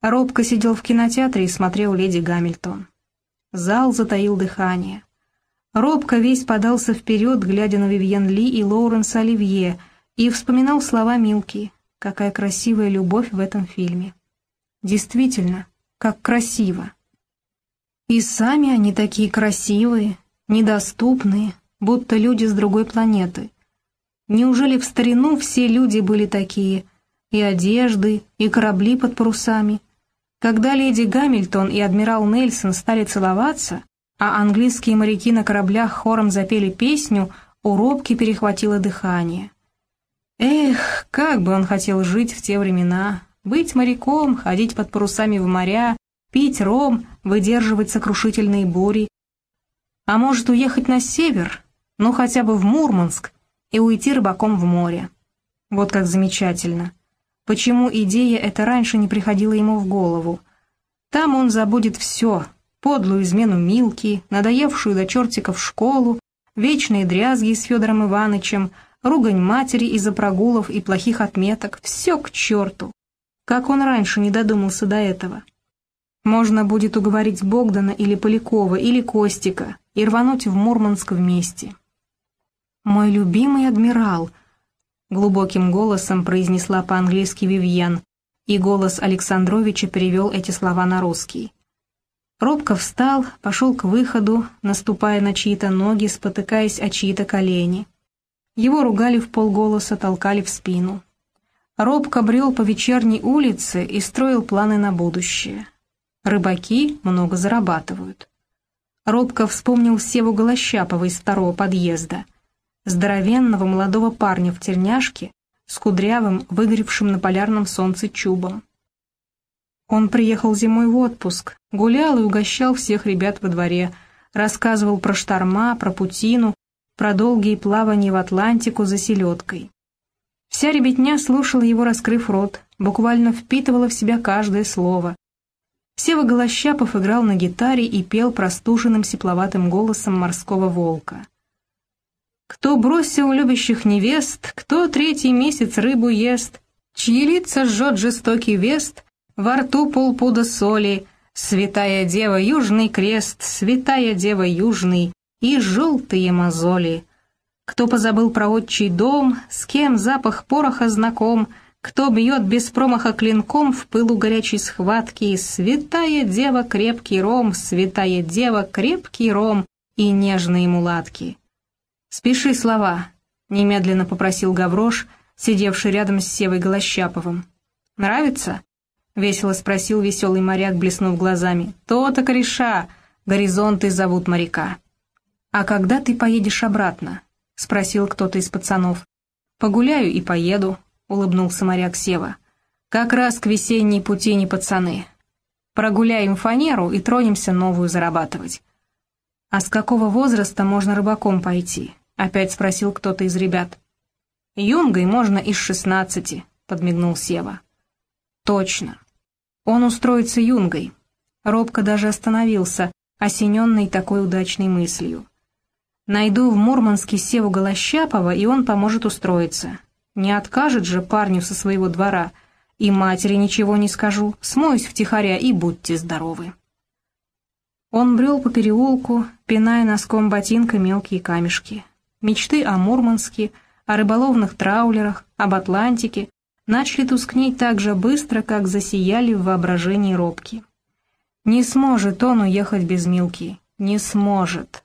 Робко сидел в кинотеатре и смотрел «Леди Гамильтон». Зал затаил дыхание. Робко весь подался вперед, глядя на Вивьен Ли и Лоуренса Оливье, и вспоминал слова Милки. Какая красивая любовь в этом фильме. Действительно, как красиво. И сами они такие красивые, недоступные, будто люди с другой планеты. Неужели в старину все люди были такие, и одежды, и корабли под парусами? Когда леди Гамильтон и адмирал Нельсон стали целоваться, а английские моряки на кораблях хором запели песню, у Робки перехватило дыхание. Эх, как бы он хотел жить в те времена, быть моряком, ходить под парусами в моря, пить ром, выдерживать сокрушительные бури. А может уехать на север, ну хотя бы в Мурманск, и уйти рыбаком в море. Вот как замечательно. Почему идея эта раньше не приходила ему в голову? Там он забудет все, подлую измену Милки, надоевшую до чертиков школу, вечные дрязги с Федором Иванычем, ругань матери из-за прогулов и плохих отметок, все к черту. Как он раньше не додумался до этого? Можно будет уговорить Богдана или Полякова, или Костика и рвануть в Мурманск вместе. «Мой любимый адмирал», — глубоким голосом произнесла по-английски Вивьен, и голос Александровича перевел эти слова на русский. Робко встал, пошел к выходу, наступая на чьи-то ноги, спотыкаясь о чьи-то колени. Его ругали в полголоса, толкали в спину. Робко брел по вечерней улице и строил планы на будущее. Рыбаки много зарабатывают. Робко вспомнил Севу Голощапова из второго подъезда, здоровенного молодого парня в терняшке с кудрявым, выгоревшим на полярном солнце чубом. Он приехал зимой в отпуск, гулял и угощал всех ребят во дворе, рассказывал про шторма, про путину, про долгие плавания в Атлантику за селедкой. Вся ребятня слушала его, раскрыв рот, буквально впитывала в себя каждое слово. Сева Голощапов играл на гитаре и пел простуженным сепловатым голосом морского волка. «Кто бросил любящих невест, кто третий месяц рыбу ест, чьи лица жжет жестокий вест, во рту полпуда соли, святая дева Южный крест, святая дева Южный и желтые мозоли». Кто позабыл про отчий дом, с кем запах пороха знаком, кто бьет без промаха клинком в пылу горячей схватки, святая дева крепкий ром, святая дева крепкий ром и нежные мулатки. «Спеши слова», — немедленно попросил Гаврош, сидевший рядом с Севой Голощаповым. «Нравится?» — весело спросил веселый моряк, блеснув глазами. «То-то кореша! Горизонты зовут моряка». «А когда ты поедешь обратно?» — спросил кто-то из пацанов. «Погуляю и поеду», — улыбнулся моряк Сева. «Как раз к весенней путине пацаны. Прогуляем фанеру и тронемся новую зарабатывать». «А с какого возраста можно рыбаком пойти?» — опять спросил кто-то из ребят. «Юнгой можно из шестнадцати», — подмигнул Сева. «Точно. Он устроится юнгой». Робко даже остановился, осененный такой удачной мыслью. Найду в Мурманске Севу Голощапова, и он поможет устроиться. Не откажет же парню со своего двора. И матери ничего не скажу, смоюсь втихаря и будьте здоровы. Он брел по переулку, пиная носком ботинка мелкие камешки. Мечты о Мурманске, о рыболовных траулерах, об Атлантике начали тускнеть так же быстро, как засияли в воображении робки. Не сможет он уехать без Милки, не сможет.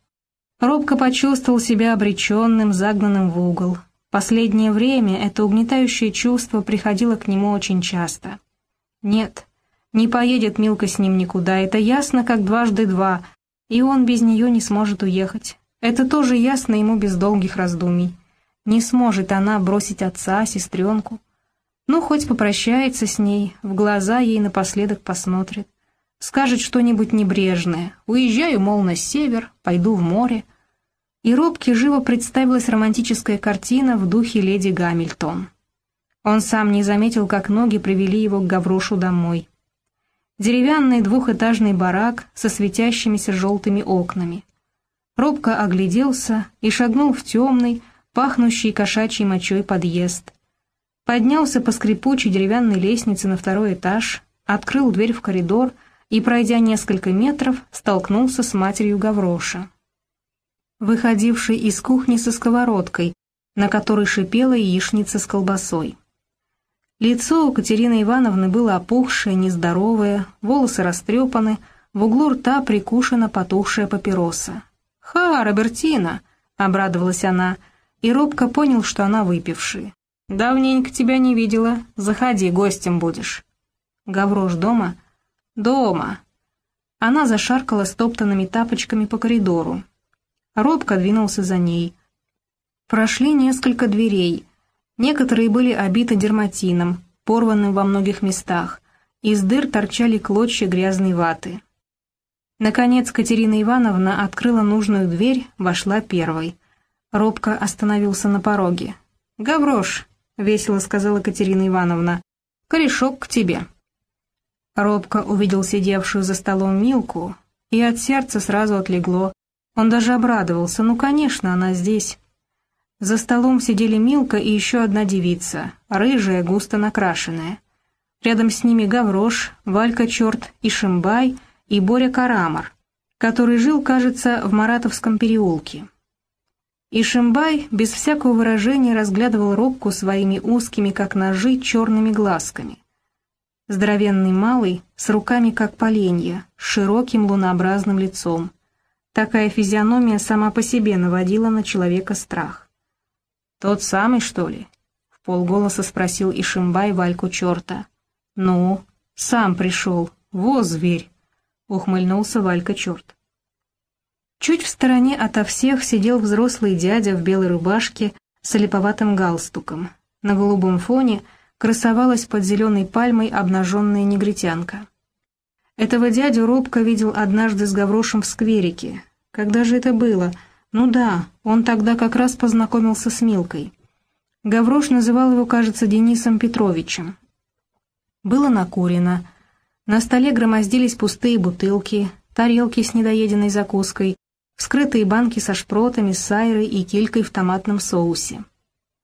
Робко почувствовал себя обреченным, загнанным в угол. Последнее время это угнетающее чувство приходило к нему очень часто. Нет, не поедет Милка с ним никуда, это ясно, как дважды два, и он без нее не сможет уехать. Это тоже ясно ему без долгих раздумий. Не сможет она бросить отца, сестренку. Ну, хоть попрощается с ней, в глаза ей напоследок посмотрит. Скажет что-нибудь небрежное. Уезжаю, мол, на север, пойду в море и робке живо представилась романтическая картина в духе леди Гамильтон. Он сам не заметил, как ноги привели его к Гаврошу домой. Деревянный двухэтажный барак со светящимися желтыми окнами. Робко огляделся и шагнул в темный, пахнущий кошачьей мочой подъезд. Поднялся по скрипучей деревянной лестнице на второй этаж, открыл дверь в коридор и, пройдя несколько метров, столкнулся с матерью Гавроша, выходившей из кухни со сковородкой, на которой шипела яичница с колбасой. Лицо у Катерины Ивановны было опухшее, нездоровое, волосы растрепаны, в углу рта прикушена потухшая папироса. «Ха, Робертина!» — обрадовалась она, и робко понял, что она выпившая. «Давненько тебя не видела. Заходи, гостем будешь». «Гаврош дома?» «Дома». Она зашаркала стоптанными тапочками по коридору. Робко двинулся за ней. Прошли несколько дверей. Некоторые были обиты дерматином, порванным во многих местах. Из дыр торчали клочья грязной ваты. Наконец Катерина Ивановна открыла нужную дверь, вошла первой. Робко остановился на пороге. «Гаврош», — весело сказала Катерина Ивановна, — «корешок к тебе». Робко увидел сидевшую за столом Милку, и от сердца сразу отлегло. Он даже обрадовался, ну, конечно, она здесь. За столом сидели Милка и еще одна девица, рыжая, густо накрашенная. Рядом с ними Гаврош, Валька Черт и Шимбай и Боря Карамар, который жил, кажется, в Маратовском переулке. И Шимбай без всякого выражения разглядывал робку своими узкими, как ножи, черными глазками. Здоровенный малый, с руками как поленья, с широким лунообразным лицом. Такая физиономия сама по себе наводила на человека страх. «Тот самый, что ли?» — в полголоса спросил Ишимбай Вальку черта. «Ну, сам пришел, во зверь!» — ухмыльнулся Валька черт. Чуть в стороне ото всех сидел взрослый дядя в белой рубашке с олиповатым галстуком. На голубом фоне красовалась под зеленой пальмой обнаженная негритянка. Этого дядю робко видел однажды с Гаврошем в скверике. Когда же это было? Ну да, он тогда как раз познакомился с Милкой. Гаврош называл его, кажется, Денисом Петровичем. Было накурено. На столе громоздились пустые бутылки, тарелки с недоеденной закуской, вскрытые банки со шпротами, сайрой и килькой в томатном соусе.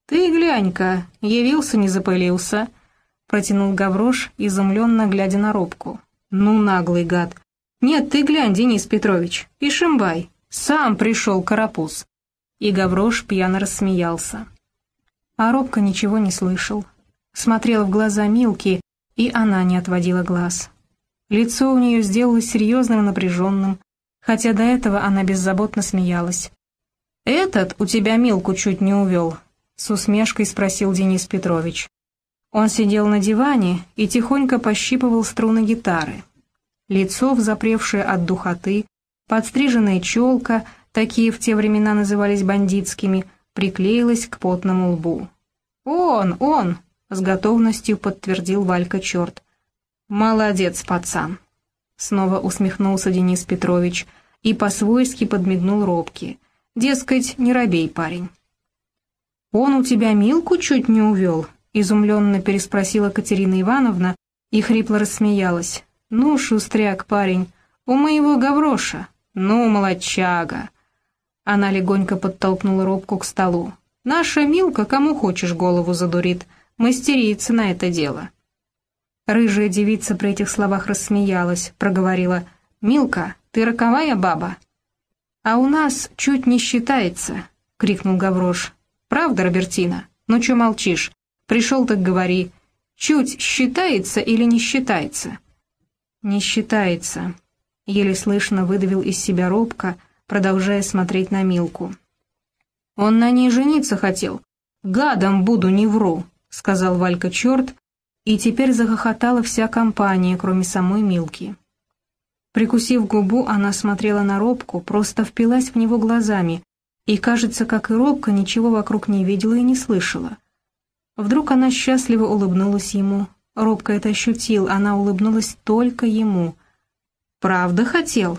«Ты глянь-ка, явился, не запылился», — протянул Гаврош, изумленно глядя на робку. «Ну, наглый гад! Нет, ты глянь, Денис Петрович, и Шимбай, сам пришел карапуз». И Гаврош пьяно рассмеялся. А робка ничего не слышал. Смотрел в глаза Милки, и она не отводила глаз. Лицо у нее сделалось серьезным и напряженным, хотя до этого она беззаботно смеялась. «Этот у тебя Милку чуть не увел», — с усмешкой спросил Денис Петрович. Он сидел на диване и тихонько пощипывал струны гитары. Лицо, взапревшее от духоты, подстриженная челка, такие в те времена назывались бандитскими, приклеилась к потному лбу. «Он, он!» — с готовностью подтвердил Валька черт. «Молодец, пацан!» Снова усмехнулся Денис Петрович — и по-свойски подмигнул робки. Дескать, не робей, парень. «Он у тебя Милку чуть не увел?» — изумленно переспросила Катерина Ивановна и хрипло рассмеялась. «Ну, шустряк, парень, у моего гавроша, ну, молодчага!» Она легонько подтолкнула робку к столу. «Наша Милка кому хочешь голову задурит, мастерица на это дело». Рыжая девица при этих словах рассмеялась, проговорила. «Милка, ты роковая баба?» «А у нас чуть не считается», — крикнул Гаврош. «Правда, Робертина? Ну чё молчишь? Пришел так говори. Чуть считается или не считается?» «Не считается», — еле слышно выдавил из себя робко, продолжая смотреть на Милку. «Он на ней жениться хотел. Гадом буду, не вру», — сказал Валька черт, и теперь захохотала вся компания, кроме самой Милки. Прикусив губу, она смотрела на Робку, просто впилась в него глазами, и, кажется, как и Робка, ничего вокруг не видела и не слышала. Вдруг она счастливо улыбнулась ему. Робка это ощутил, она улыбнулась только ему. «Правда хотел?»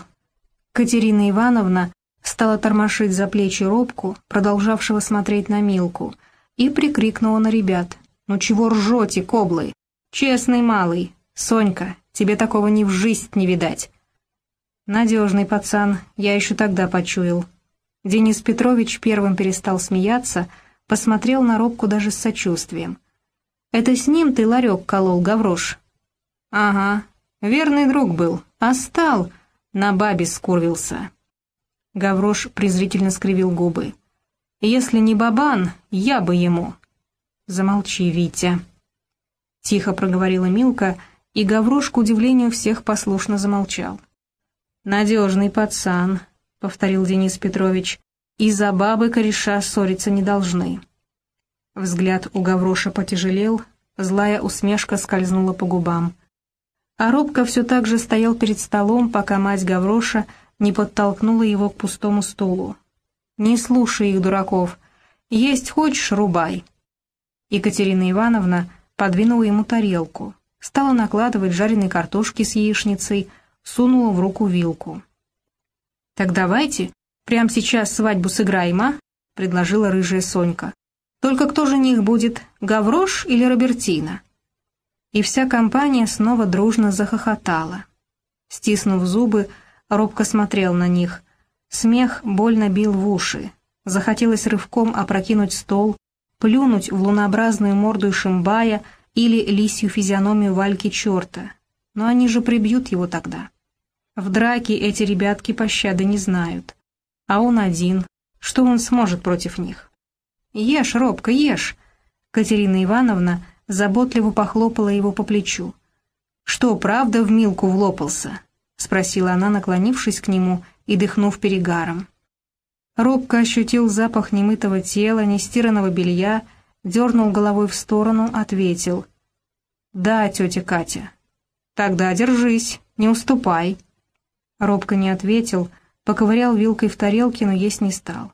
Катерина Ивановна стала тормошить за плечи Робку, продолжавшего смотреть на Милку, и прикрикнула на ребят. «Ну чего ржете, коблы? Честный малый! Сонька, тебе такого ни в жизнь не видать!» Надежный пацан, я еще тогда почуял. Денис Петрович первым перестал смеяться, посмотрел на Робку даже с сочувствием. «Это с ним ты ларек колол, Гаврош?» Ага, верный друг был, а стал, на бабе скурвился. Гаврош презрительно скривил губы. Если не бабан, я бы ему. Замолчи, Витя. Тихо проговорила Милка, и Гаврош, к удивлению всех, послушно замолчал. «Надежный пацан», — повторил Денис Петрович, — «и за бабы кореша ссориться не должны». Взгляд у Гавроша потяжелел, злая усмешка скользнула по губам. А Робко все так же стоял перед столом, пока мать Гавроша не подтолкнула его к пустому стулу. «Не слушай их, дураков. Есть хочешь — рубай». Екатерина Ивановна подвинула ему тарелку, стала накладывать жареной картошки с яичницей, сунула в руку вилку. «Так давайте, прямо сейчас свадьбу сыграем, а?» — предложила рыжая Сонька. Только кто же них будет, Гаврош или Робертина? И вся компания снова дружно захохотала. Стиснув зубы, робко смотрел на них. Смех больно бил в уши. Захотелось рывком опрокинуть стол, плюнуть в лунообразную морду Шимбая или лисью физиономию Вальки черта. Но они же прибьют его тогда. В драке эти ребятки пощады не знают. А он один. Что он сможет против них? «Ешь, Робка, ешь!» Катерина Ивановна заботливо похлопала его по плечу. «Что, правда в Милку влопался?» — спросила она, наклонившись к нему и дыхнув перегаром. Робко ощутил запах немытого тела, нестиранного белья, дернул головой в сторону, ответил. «Да, тетя Катя». «Тогда держись, не уступай». Робко не ответил, поковырял вилкой в тарелке, но есть не стал.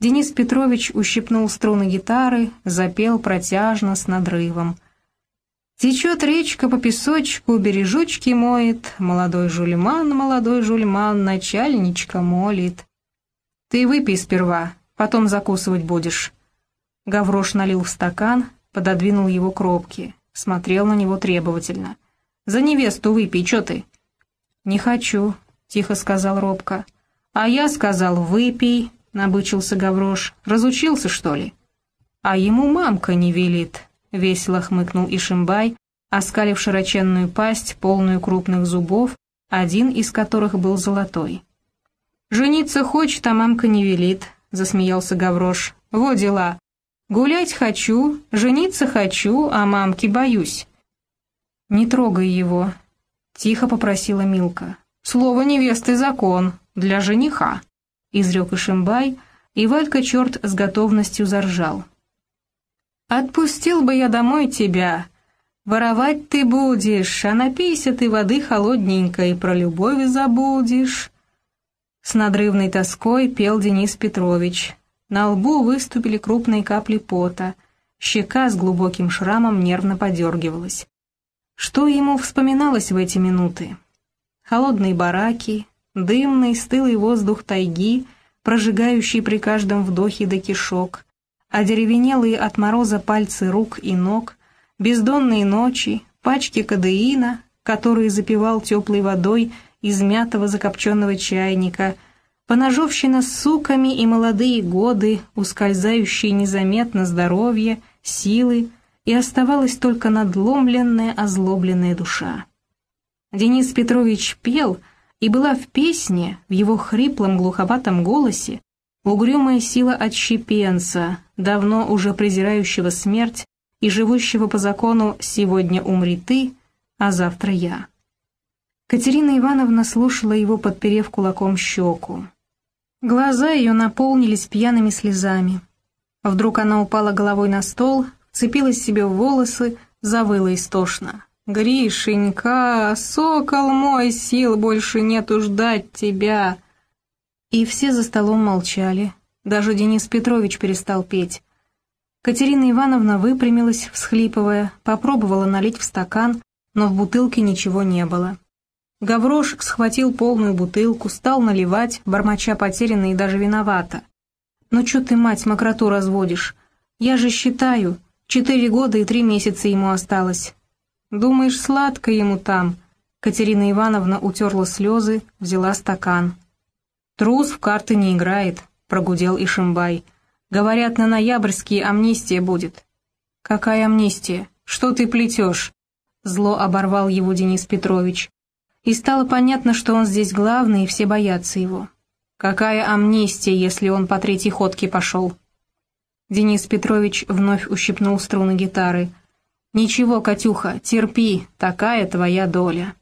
Денис Петрович ущипнул струны гитары, запел протяжно с надрывом. «Течет речка по песочку, бережочки моет, молодой жульман, молодой жульман, начальничка молит». «Ты выпей сперва, потом закусывать будешь». Гаврош налил в стакан, пододвинул его к робке, смотрел на него требовательно. «За невесту выпей, чё ты?» «Не хочу», — тихо сказал робко. «А я сказал, выпей», — набычился Гаврош. «Разучился, что ли?» «А ему мамка не велит», — весело хмыкнул Ишимбай, оскалив широченную пасть, полную крупных зубов, один из которых был золотой. «Жениться хочет, а мамка не велит», — засмеялся Гаврош. «Во дела. Гулять хочу, жениться хочу, а мамки боюсь». «Не трогай его», — тихо попросила Милка. «Слово невесты закон, для жениха» изрек Ишимбай, и Валька черт с готовностью заржал. «Отпустил бы я домой тебя. Воровать ты будешь, а напейся ты воды холодненькой, про любовь забудешь». С надрывной тоской пел Денис Петрович. На лбу выступили крупные капли пота, щека с глубоким шрамом нервно подергивалась. Что ему вспоминалось в эти минуты? Холодные бараки, дымный, стылый воздух тайги, прожигающий при каждом вдохе до кишок, одеревенелые от мороза пальцы рук и ног, бездонные ночи, пачки кадеина, которые запивал теплой водой из мятого закопченного чайника, поножовщина с суками и молодые годы, ускользающие незаметно здоровье, силы, и оставалась только надломленная, озлобленная душа. Денис Петрович пел — и была в песне, в его хриплом глуховатом голосе, угрюмая сила отщепенца, давно уже презирающего смерть и живущего по закону «сегодня умри ты, а завтра я». Катерина Ивановна слушала его, подперев кулаком щеку. Глаза ее наполнились пьяными слезами. Вдруг она упала головой на стол, цепилась себе в волосы, завыла истошно. «Гришенька, сокол мой, сил больше нету ждать тебя!» И все за столом молчали, даже Денис Петрович перестал петь. Катерина Ивановна выпрямилась, всхлипывая, попробовала налить в стакан, но в бутылке ничего не было. Гаврош схватил полную бутылку, стал наливать, бормоча потерянно и даже виновата. «Ну чё ты, мать, мокроту разводишь? Я же считаю, четыре года и три месяца ему осталось. «Думаешь, сладко ему там?» Катерина Ивановна утерла слезы, взяла стакан. «Трус в карты не играет», — прогудел Ишимбай. «Говорят, на ноябрьские амнистия будет». «Какая амнистия? Что ты плетешь?» Зло оборвал его Денис Петрович. И стало понятно, что он здесь главный, и все боятся его. Какая амнистия, если он по третьей ходке пошел? Денис Петрович вновь ущипнул струны гитары. «Ничего, Катюха, терпи, такая твоя доля».